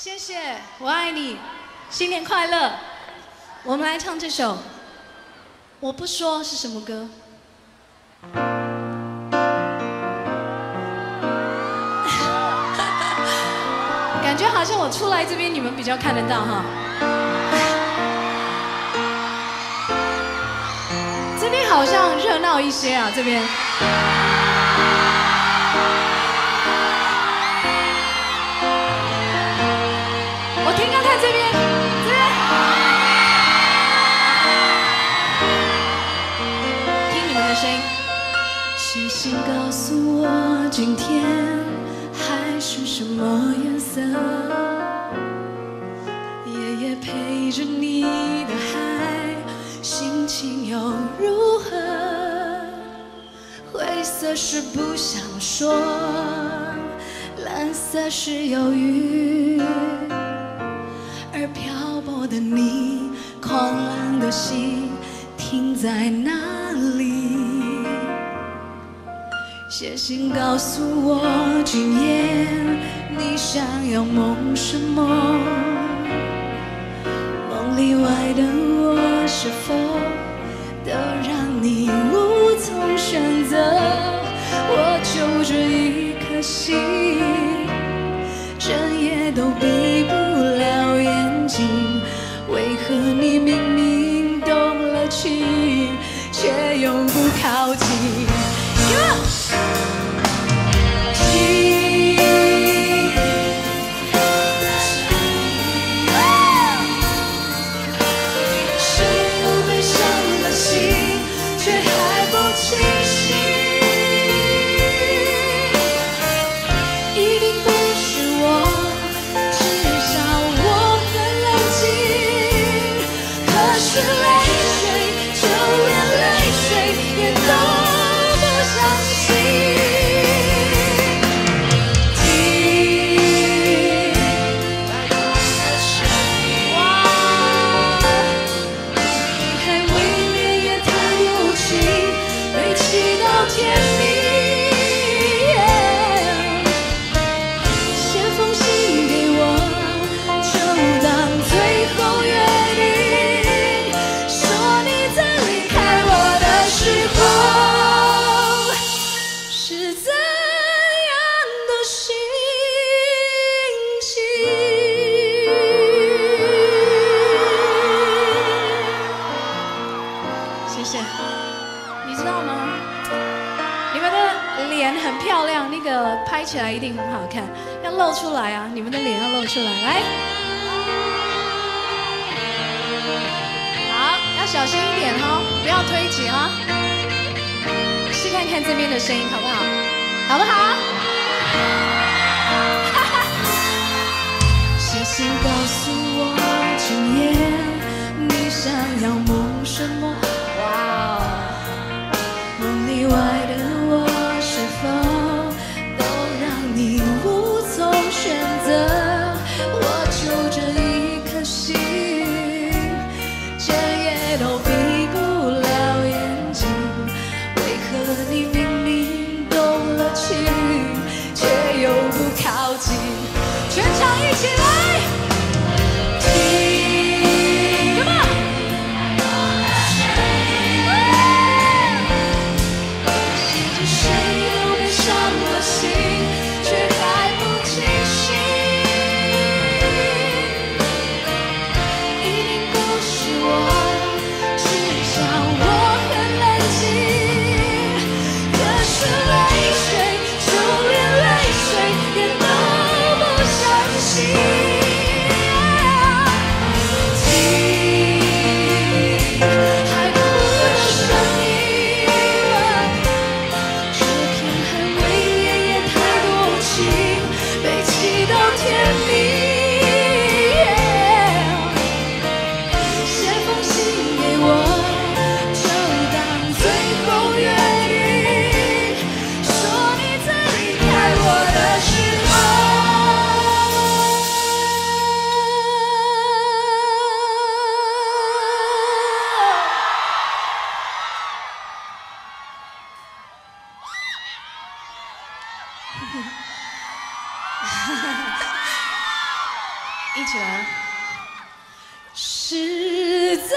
谢谢，我爱你，新年快乐。我们来唱这首《我不说》是什么歌？感觉好像我出来这边你们比较看得到哈。这边好像热闹一些啊，这边。这边，这边。听你们的声音。写信告诉我今天海是什么颜色，夜夜陪着你的海，心情又如何？灰色是不想说，蓝色是忧郁，心停在哪里？写信告诉我，今夜你想要梦什么？梦里外的我，是否都让你无从选择？我就这一颗心，气到脸很漂亮，那个拍起来一定很好看，要露出来啊！你们的脸要露出来，来。好，要小心一点哦、不要推挤哈、试看看这边的声音好不好？好不好？写信告诉我，今夜你想要哈哈哈一起来。是在